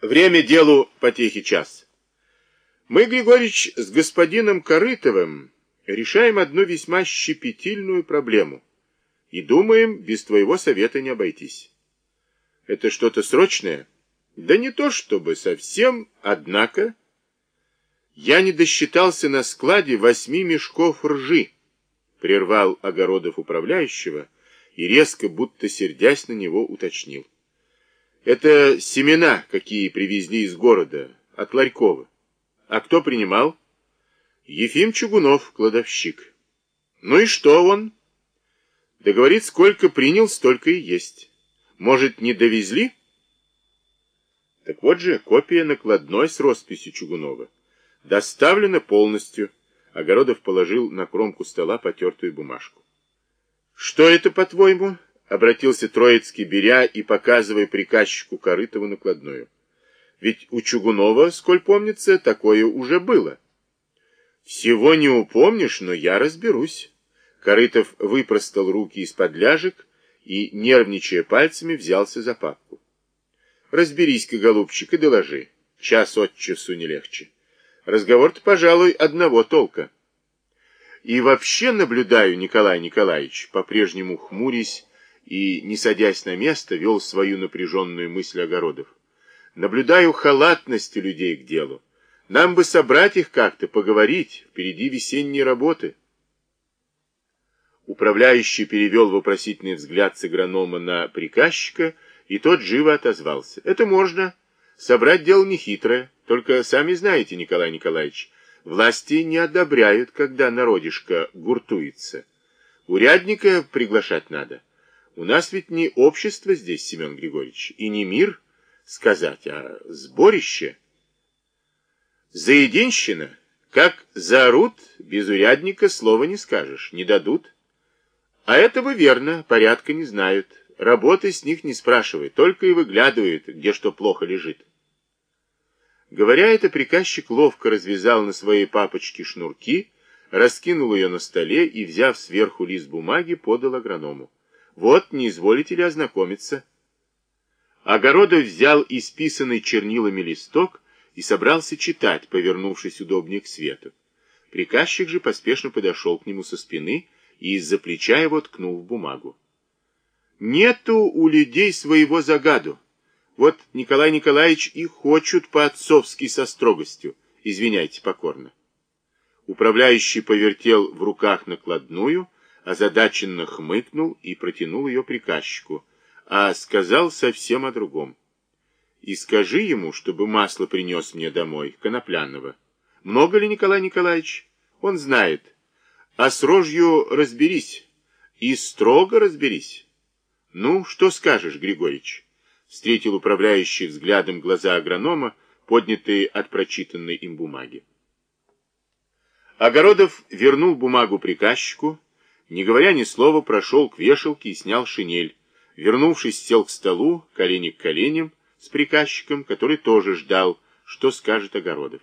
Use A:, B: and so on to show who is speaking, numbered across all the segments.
A: Время делу потехи час. Мы, Григорьевич, с господином Корытовым решаем одну весьма щепетильную проблему и думаем, без твоего совета не обойтись. Это что-то срочное? Да не то чтобы совсем, однако... Я не досчитался на складе восьми мешков ржи, прервал Огородов управляющего и резко, будто сердясь на него, уточнил. Это семена, какие привезли из города, от Ларькова. А кто принимал? Ефим Чугунов, кладовщик. Ну и что он? Да говорит, сколько принял, столько и есть. Может, не довезли? Так вот же, копия накладной с росписью Чугунова. Доставлена полностью. Огородов положил на кромку стола потертую бумажку. Что это, по-твоему? Обратился Троицкий, беря и показывая приказчику Корытову накладную. Ведь у Чугунова, сколь помнится, такое уже было. Всего не упомнишь, но я разберусь. Корытов выпростал руки из-под ляжек и, нервничая пальцами, взялся за папку. Разберись-ка, голубчик, и доложи. Час от часу не легче. Разговор-то, пожалуй, одного толка. И вообще наблюдаю, Николай Николаевич, по-прежнему хмурясь, и, не садясь на место, вел свою напряженную мысль Огородов. Наблюдаю халатности людей к делу. Нам бы собрать их как-то, поговорить. Впереди весенние работы. Управляющий перевел вопросительный взгляд с агронома на приказчика, и тот живо отозвался. Это можно. Собрать дело нехитрое. Только сами знаете, Николай Николаевич, власти не одобряют, когда народишко гуртуется. Урядника приглашать надо. У нас ведь не общество здесь, Семен Григорьевич, и не мир сказать, а сборище. Заединщина, как заорут, без урядника слова не скажешь, не дадут. А этого верно, порядка не знают. Работы с них не спрашивают, только и выглядывают, где что плохо лежит. Говоря это, приказчик ловко развязал на своей папочке шнурки, раскинул ее на столе и, взяв сверху лист бумаги, подал агроному. Вот, не изволите ли ознакомиться? Огородов взял исписанный чернилами листок и собрался читать, повернувшись удобнее к свету. Приказчик же поспешно подошел к нему со спины и из-за плеча его ткнул в бумагу. Нету у людей своего загаду. Вот Николай Николаевич и хочут по-отцовски со строгостью. Извиняйте покорно. Управляющий повертел в руках накладную, озадаченно хмыкнул и протянул ее приказчику, а сказал совсем о другом. И скажи ему, чтобы масло принес мне домой, конопляного. Много ли, Николай Николаевич? Он знает. А с рожью разберись. И строго разберись. Ну, что скажешь, Григорьевич? Встретил управляющий взглядом глаза агронома, поднятые от прочитанной им бумаги. Огородов вернул бумагу приказчику, не говоря ни слова, прошел к вешалке и снял шинель. Вернувшись, сел к столу, колени к коленям, с приказчиком, который тоже ждал, что скажет Огородов.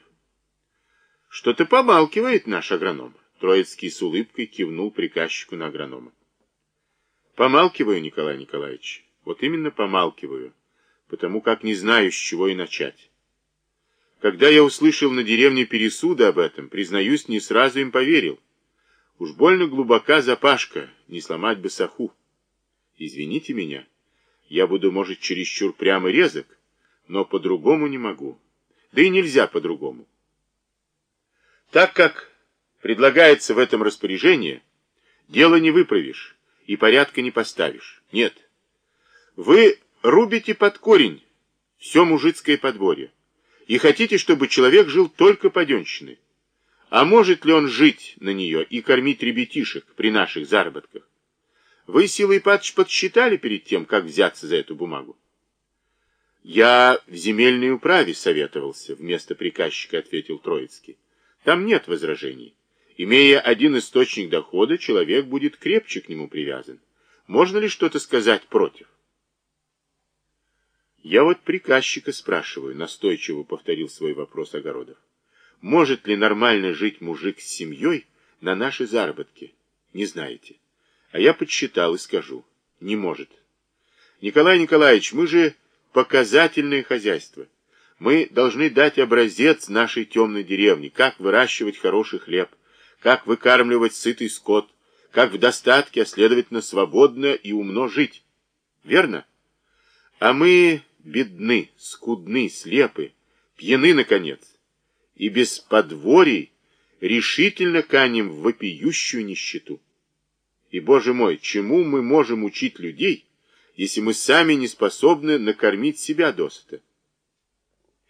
A: Что-то помалкивает наш агроном. Троицкий с улыбкой кивнул приказчику на агронома. Помалкиваю, Николай Николаевич. Вот именно помалкиваю, потому как не знаю, с чего и начать. Когда я услышал на деревне пересуды об этом, признаюсь, не сразу им поверил. Уж больно глубока запашка, не сломать бы саху. Извините меня, я буду, может, чересчур прямо резок, но по-другому не могу. Да и нельзя по-другому. Так как предлагается в этом распоряжении, дело не выправишь и порядка не поставишь. Нет. Вы рубите под корень все мужицкое подворье и хотите, чтобы человек жил только паденщиной. А может ли он жить на нее и кормить ребятишек при наших заработках? Вы, Силой Ипатович, подсчитали перед тем, как взяться за эту бумагу? Я в земельной управе советовался, вместо приказчика ответил Троицкий. Там нет возражений. Имея один источник дохода, человек будет крепче к нему привязан. Можно ли что-то сказать против? Я вот приказчика спрашиваю, настойчиво повторил свой вопрос Огородов. Может ли нормально жить мужик с семьей на наши заработки? Не знаете. А я подсчитал и скажу. Не может. Николай Николаевич, мы же показательное хозяйство. Мы должны дать образец нашей темной деревни, как выращивать хороший хлеб, как выкармливать сытый скот, как в достатке, а следовательно, свободно и умно жить. Верно? А мы бедны, скудны, слепы, пьяны, наконец, и без подворий решительно канем в вопиющую нищету. И, Боже мой, чему мы можем учить людей, если мы сами не способны накормить себя досыта?